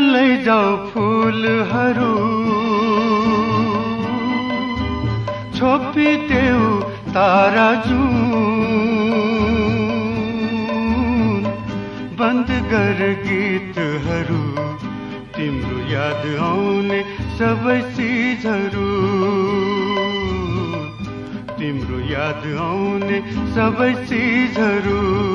लैजाऊ फुलहरू। छोपिदेऊ तारा जुन। बन्द गर गीतहरू तिम्रो याद आउने सबै चिजहरू। तिम्रो याद आउने सबै चिजहरू।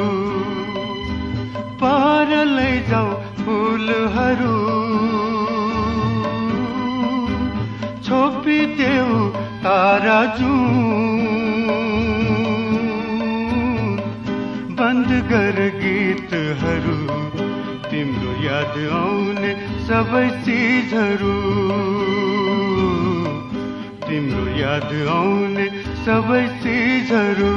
छोपिदेऊ तारा जुन। बन्द गर गीतहरू तिम्रो याद आउने सबै चिजहरू। तिम्रो याद आउने सबै चिजहरू।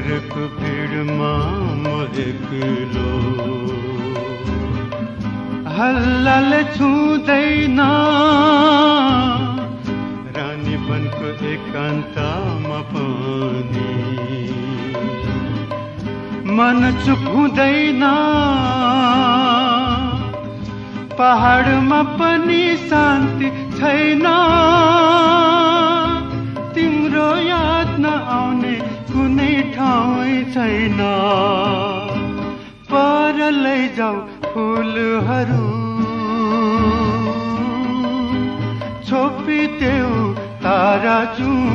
शहरको भिडमा म एक्लो हल्लाले छुँदैन। रानी बनको एकान्तमा पनि। मन चुप हुँदैन पहाडमा पनि शान्ति छैन। छैन पर लैजाऊ फुलहरू। छोपिदेऊ तारा जुन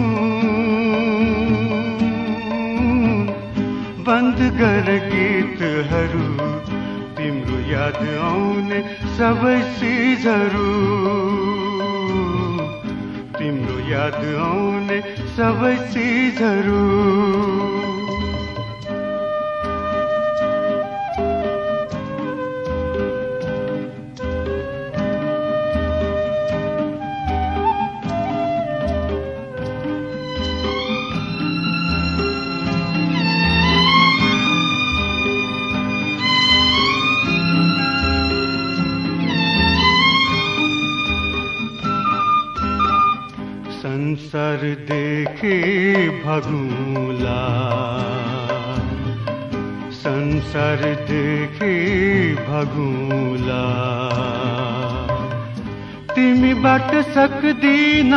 बन्द गर गीतहरू। तिम्रो याद आउने सबै चिजहरू तिम्रो याद आउने सबै चिजहरू संसार देखे भगुला। संसार देखे भगुला। तिमी बाट सक्दिन।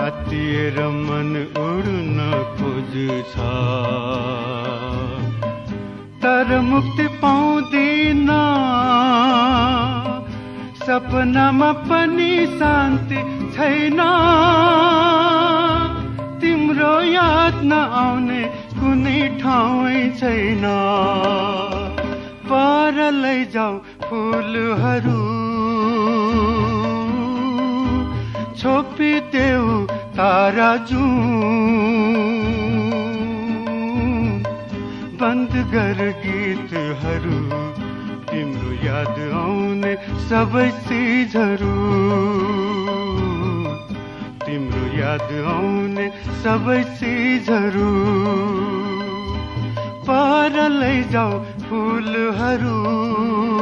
अतिएर मन उड्न खोज्छ। तर मुक्ति पाउँदिन। सपनामा पनि शान्ति छैन। तिम्रो याद नआउने कुनै ठाउँ छैन। पर लैजाऊ फुलहरू। तारा जुन। बन्द गर गीतहरू तिम्रो याद आउने सबै चिजहरू। तिम्रो याद आउने सबै चिजहरू। पर लैजाऊ फुलहरू।